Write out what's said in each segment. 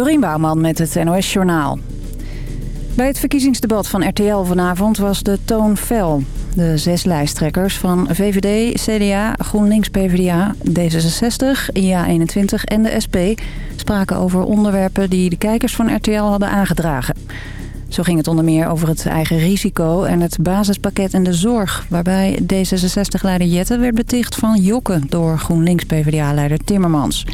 Dorien Bouwman met het NOS Journaal. Bij het verkiezingsdebat van RTL vanavond was de toon fel. De zes lijsttrekkers van VVD, CDA, GroenLinks, PvdA, D66, IA21 en de SP... spraken over onderwerpen die de kijkers van RTL hadden aangedragen. Zo ging het onder meer over het eigen risico en het basispakket in de zorg... waarbij D66-leider Jette werd beticht van jokken door GroenLinks-PVDA-leider Timmermans...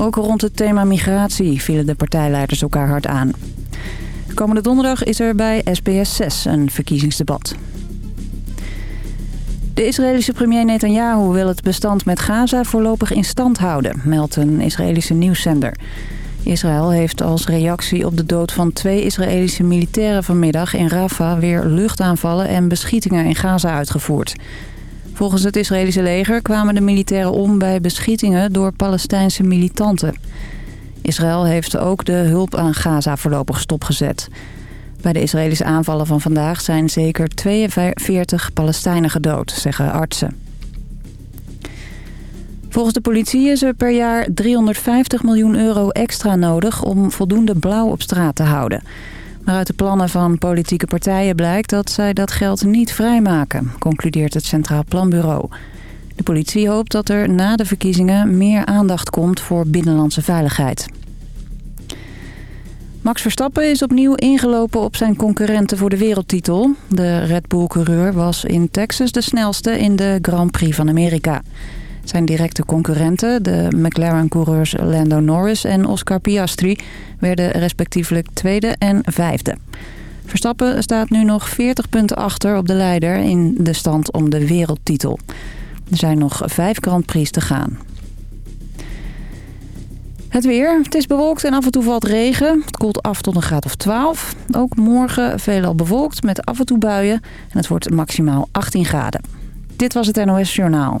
Ook rond het thema migratie vielen de partijleiders elkaar hard aan. Komende donderdag is er bij SBS 6 een verkiezingsdebat. De Israëlische premier Netanyahu wil het bestand met Gaza voorlopig in stand houden, meldt een Israëlische nieuwszender. Israël heeft als reactie op de dood van twee Israëlische militairen vanmiddag in Rafah weer luchtaanvallen en beschietingen in Gaza uitgevoerd. Volgens het Israëlische leger kwamen de militairen om bij beschietingen door Palestijnse militanten. Israël heeft ook de hulp aan Gaza voorlopig stopgezet. Bij de Israëlische aanvallen van vandaag zijn zeker 42 Palestijnen gedood, zeggen artsen. Volgens de politie is er per jaar 350 miljoen euro extra nodig om voldoende blauw op straat te houden. Maar uit de plannen van politieke partijen blijkt dat zij dat geld niet vrijmaken, concludeert het Centraal Planbureau. De politie hoopt dat er na de verkiezingen meer aandacht komt voor binnenlandse veiligheid. Max Verstappen is opnieuw ingelopen op zijn concurrenten voor de wereldtitel. De Red Bull-coureur was in Texas de snelste in de Grand Prix van Amerika. Zijn directe concurrenten, de McLaren-coureurs Lando Norris en Oscar Piastri... werden respectievelijk tweede en vijfde. Verstappen staat nu nog 40 punten achter op de leider in de stand om de wereldtitel. Er zijn nog vijf Grand Prix te gaan. Het weer. Het is bewolkt en af en toe valt regen. Het koelt af tot een graad of 12. Ook morgen veelal bewolkt met af en toe buien. En het wordt maximaal 18 graden. Dit was het NOS Journaal.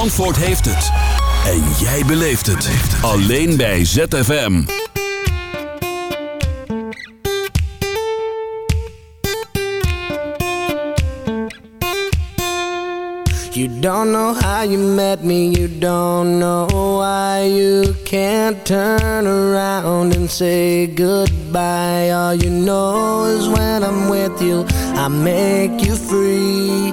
Zandvoort heeft het. En jij beleeft het. Alleen bij ZFM. You don't know how you met me, you don't know why you can't turn around and say goodbye. All you know is when I'm with you, I make you free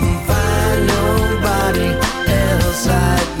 nobody else like me.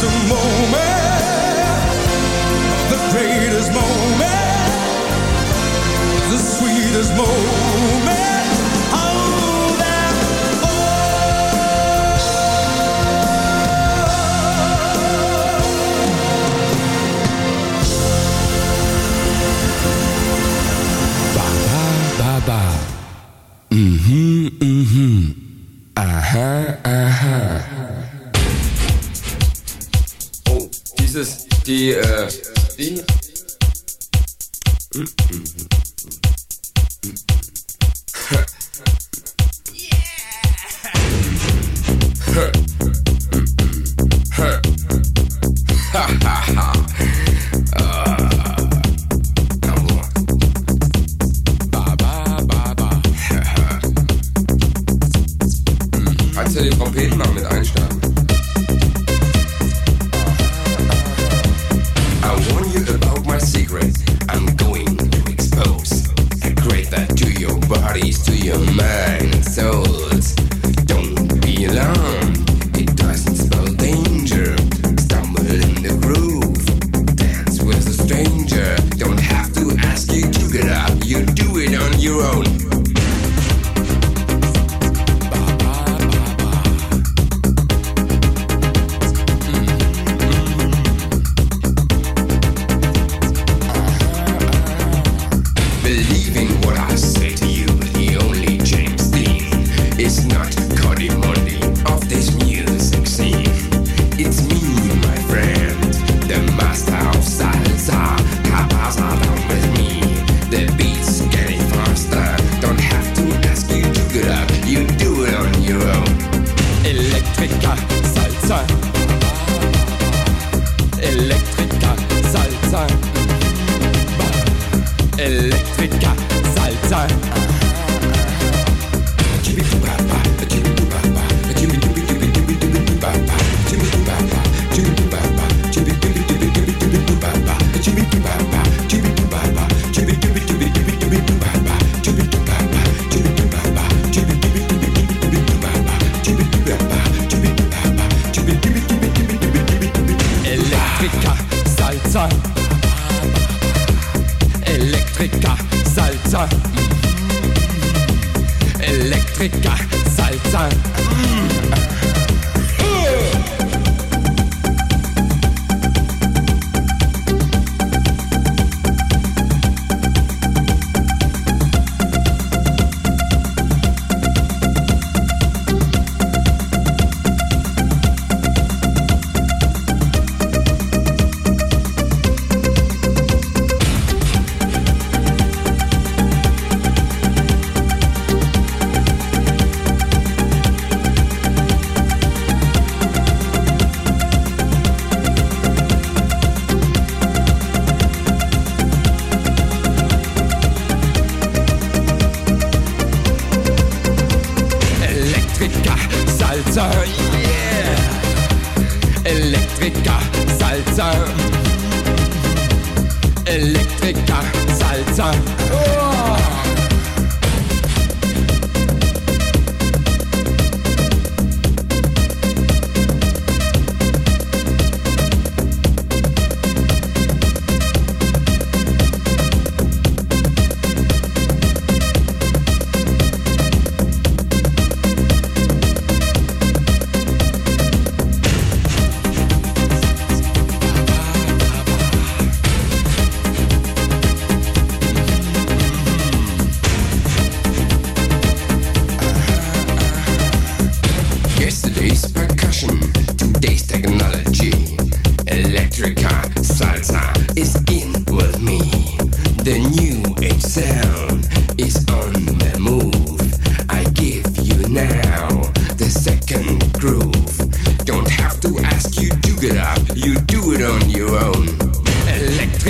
the moment, the greatest moment, the sweetest moment. Of them Ba mm-hmm, mm-hmm. Electrica, Salsa. Electrica, Salsa.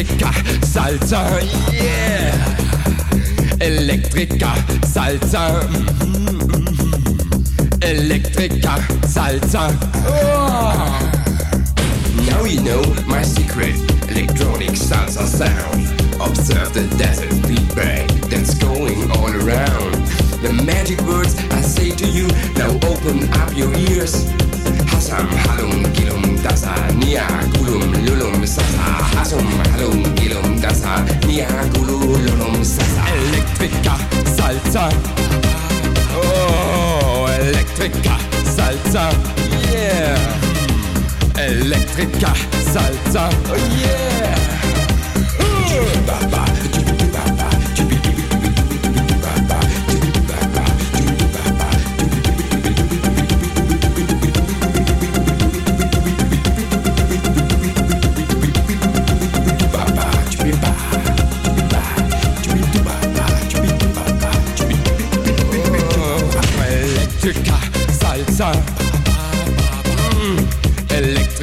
Salsa, yeah. Electrica, Salsa. Mm-hmm. Electrica, Salsa. Oh. Now you know my secret electronic salsa sound. Observe the desert feedback that's going all around. The magic words I say to you, now open up your ears. Hasam halum gilum dasa nia gulum lulum sasa. Hasum halum gilum dasa nia gulum lulum sasa. Electrica, Salsa. Oh, Electrica, Salsa. Yeah. Electrica, Salsa. Oh yeah. Electrica,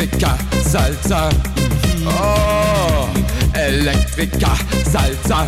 Elektriker, Salsa. Oh, Elektriker, Salsa.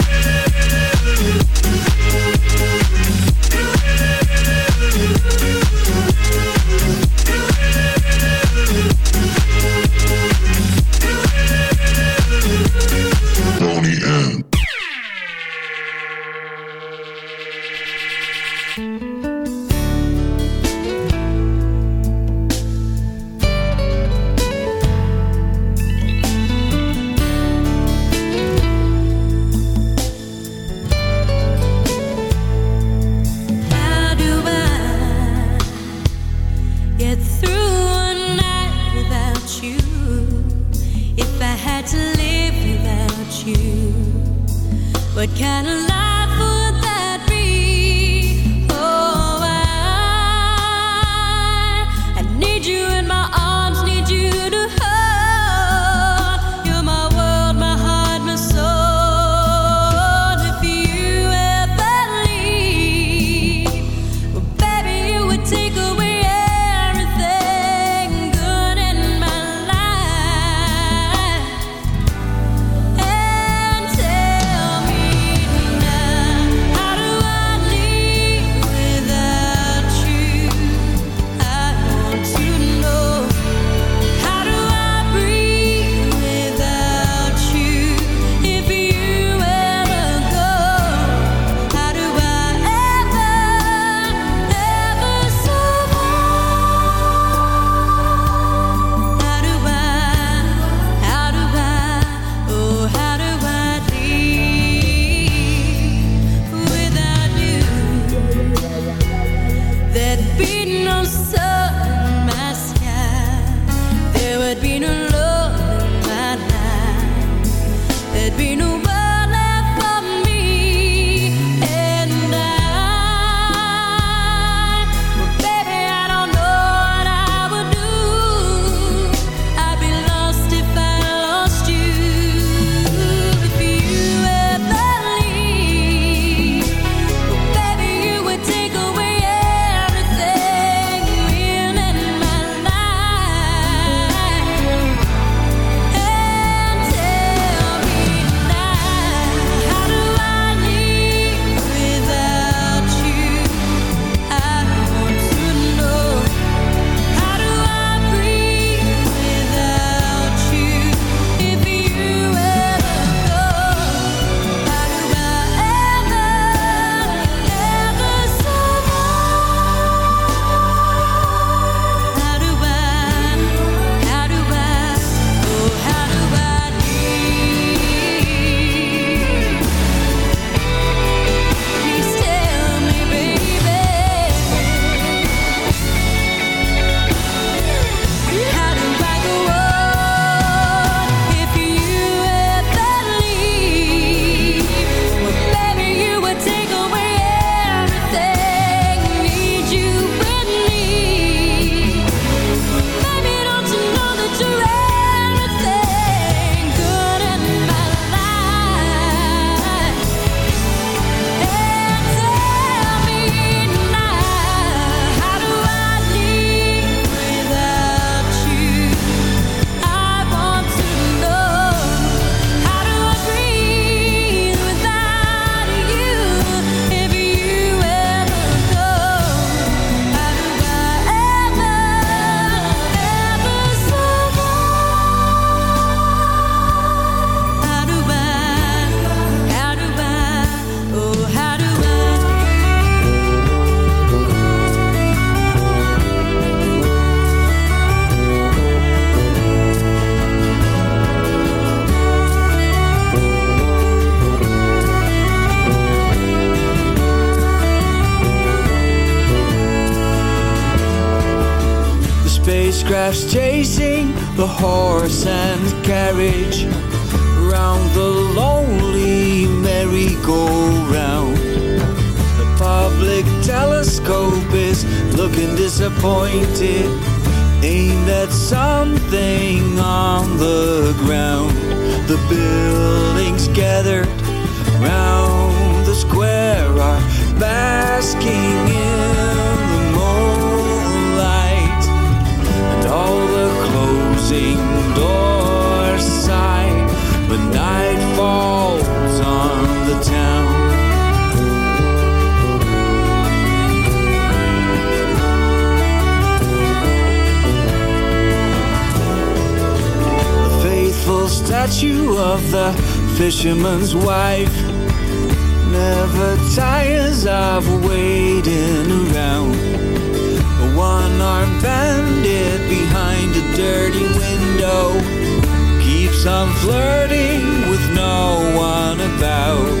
armed bandit behind a dirty window keeps on flirting with no one about.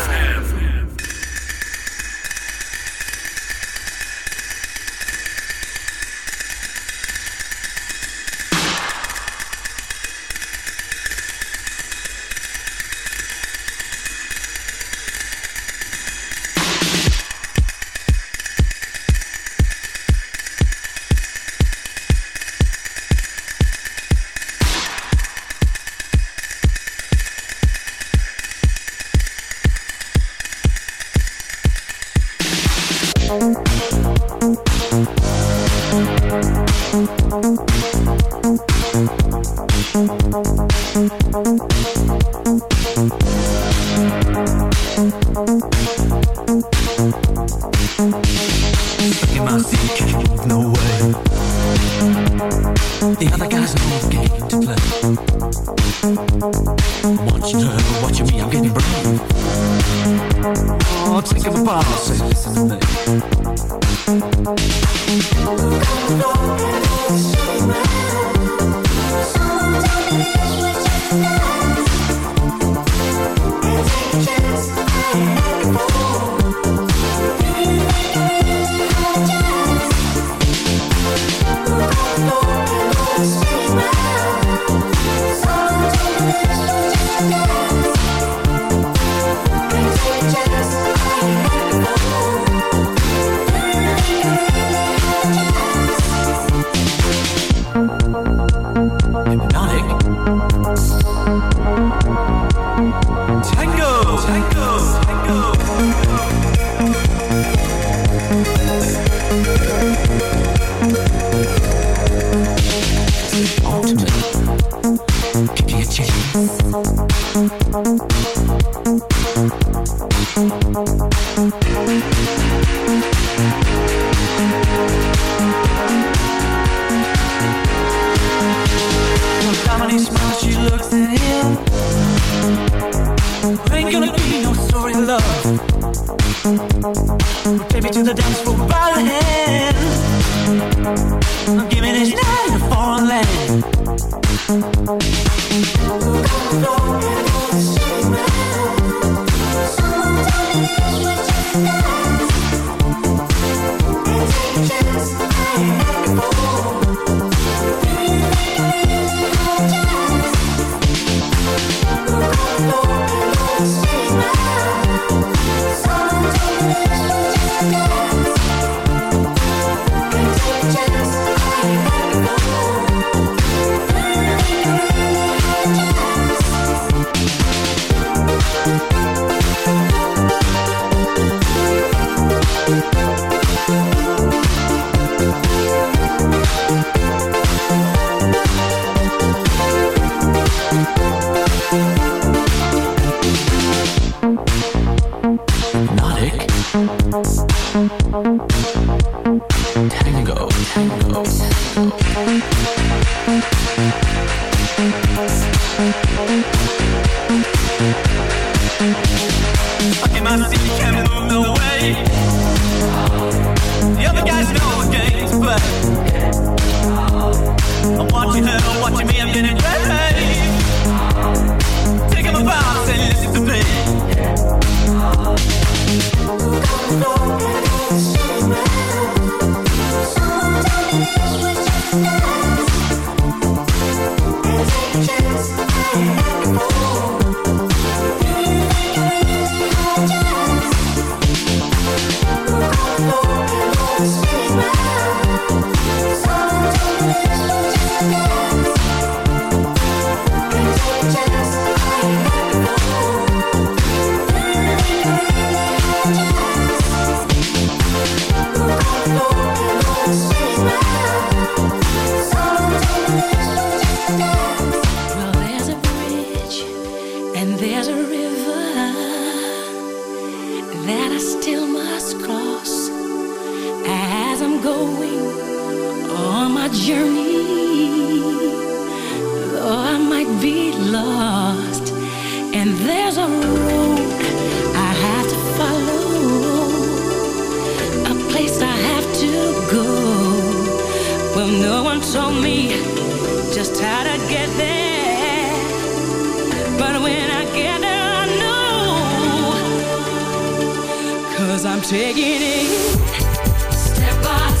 Step by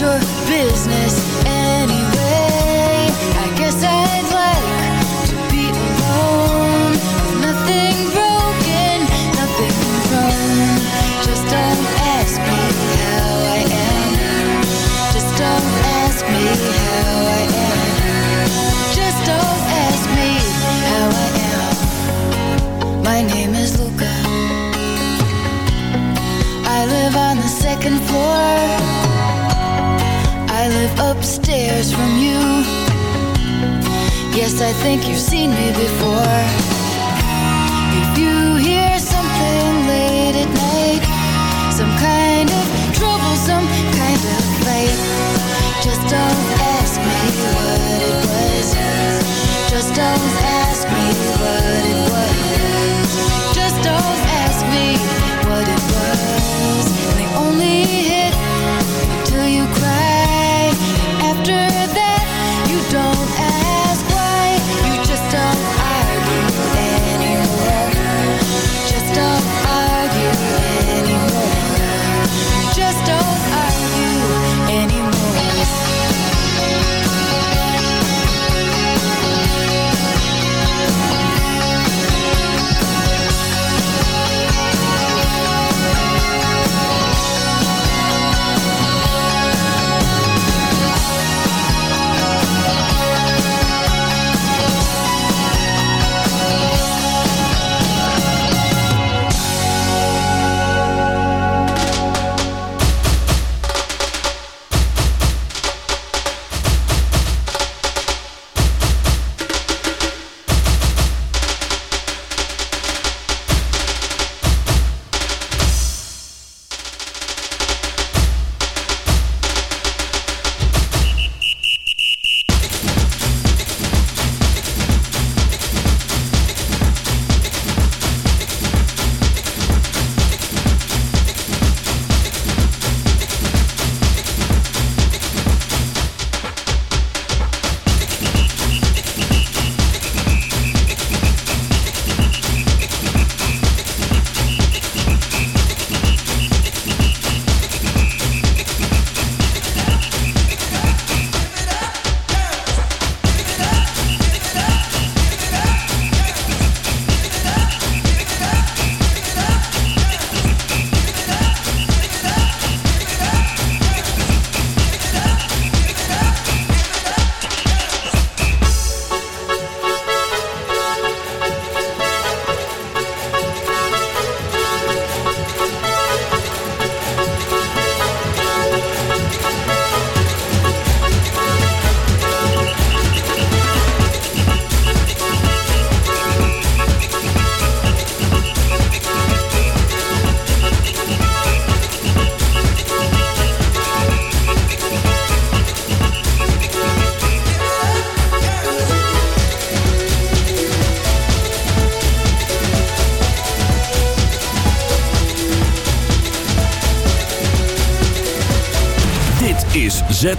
your business. past, I think you've seen me before. If you hear something late at night Some kind of troublesome kind of fight Just don't